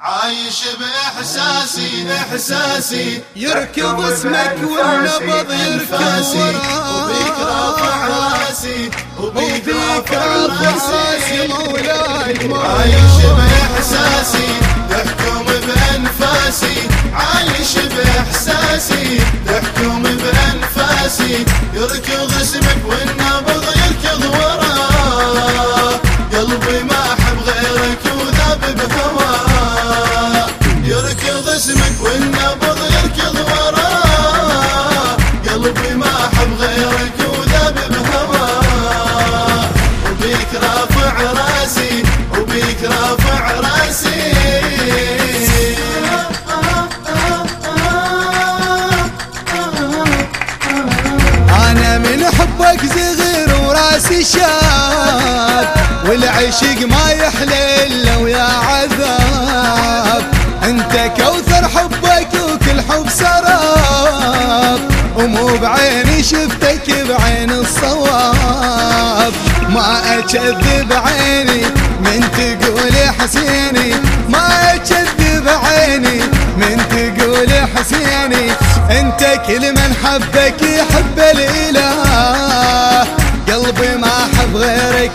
عايش بإحساسي احساسي يركض اسمك والنبض يركض وبيك رافع رأسي وبيك رافع رأسي. مولاي عايش بإحساسي تحكم بأنفاسي. عايش بإحساسي تحكم بأنفاسي. يركض والعشق ما يحلى إلا ويا عذاب. أنت كوثر حبك وكل حب سراب. ومو بعيني شفتك بعين الصواب. ما أكذب عيني من تقول حسيني. ما أكذب عيني من تقول حسيني. أنت كل من حبك يحب الإله. قلبي ما احب غيرك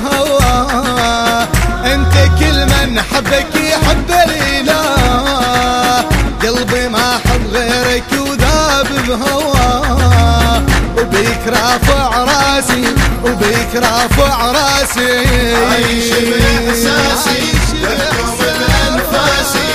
بهواه أنت كل من حبك يحب الاله قلبي ما احب غيرك وذاب بهواه وبيك رافع راسي وبيك رافع راسي. عايش باحساسي تحكم بانفاسي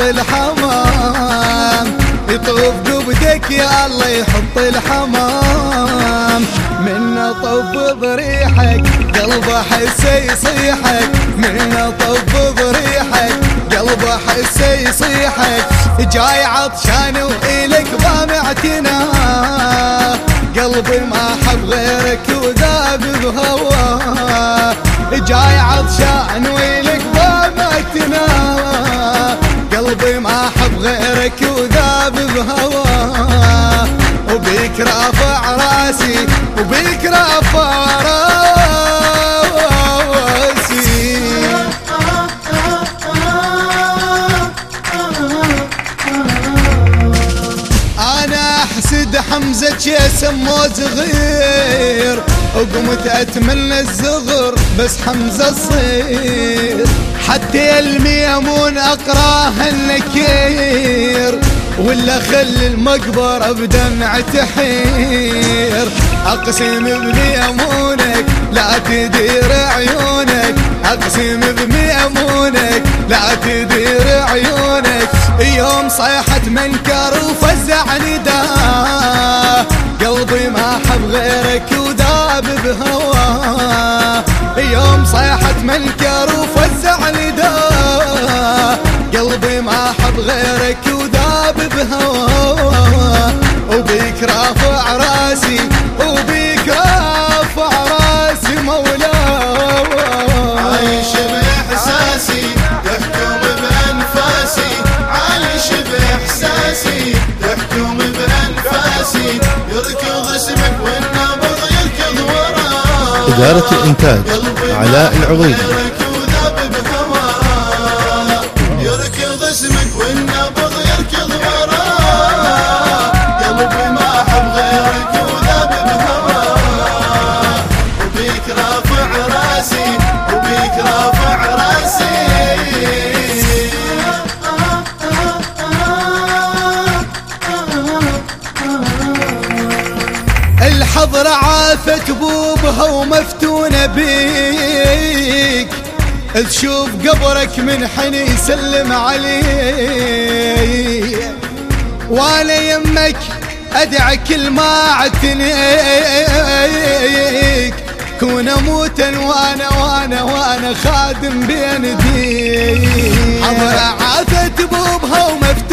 يحط الحمام. يطوف قبتك يا الله يحط الحمام. من طب ضريحك قلب حسه يصيحك. من طب ضريحك قلب حسه يصيحك. جاي عطشان وإلك ضامعتنا قلبي ما حب غيرك وذاب بهواه. جاي عطشان وإلك غيرك وذاب بهواه وبيك رافع راسي وبيك رافع راسي. أنا أحسد حمزة سمو صغير وقمت أتمنى الزغر بس حمزة صغير حتى الميمون اقراه النكير. ولا خل المقبرة بدمع تحير. أقسم بميمونك لا تدير عيونك. أقسم بميمونك لا تدير عيونك. يوم صيحت منكر وفزع نداه قلبي ما حب غيرك بهواه يوم صيحت منكر وفزع نداه قلبي ما حب غيرك وذاب بهواه وبيك رافع إدارة الإنتاج علاء ما الحضرة عافت بوبها ومفتونة بيك. تشوف قبرك من حين يسلم عليك. وأنا يمك ادعى كل ما أعتنيك. كون اموتا وأنا وأنا وأنا خادم بين ديك حضر عافت بوبها ومفتونة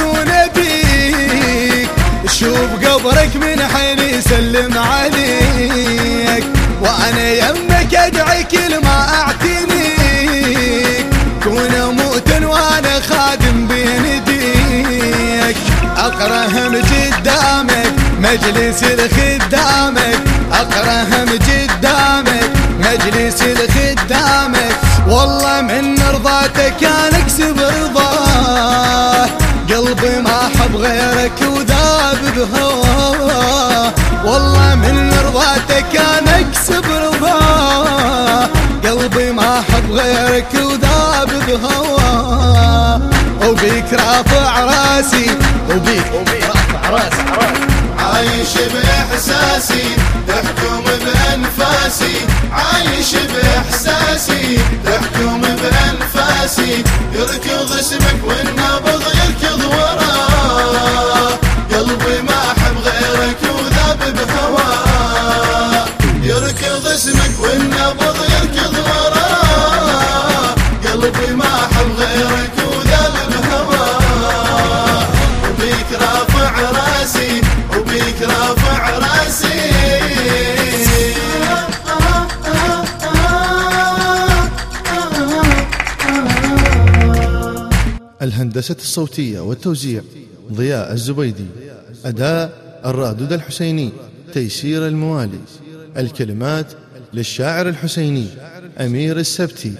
مجلس الخدامك اقرهم قدامك مجلس الخدامك والله من رضاتك أنا أكسب رضاه قلبي ما حب غيرك وذاب بهواه والله من رضاتك أنا أكسب رضاه قلبي ما حب غيرك وذاب بهواه وبيك رافع راسي وبيك وبيك رافع راسي. عايش بإحساسي تحكم بأنفاسي. عايش بإحساسي تحكم بأنفاسي. يركض اسمك والنبض يركض وراه قلبي ما أحب غيرك وذاب بهواه يركض اسمك والنبض الهندسة الصوتية والتوزيع ضياء الزبيدي أداء الرادود الحسيني تيسير الموالي الكلمات للشاعر الحسيني أمير السبتي.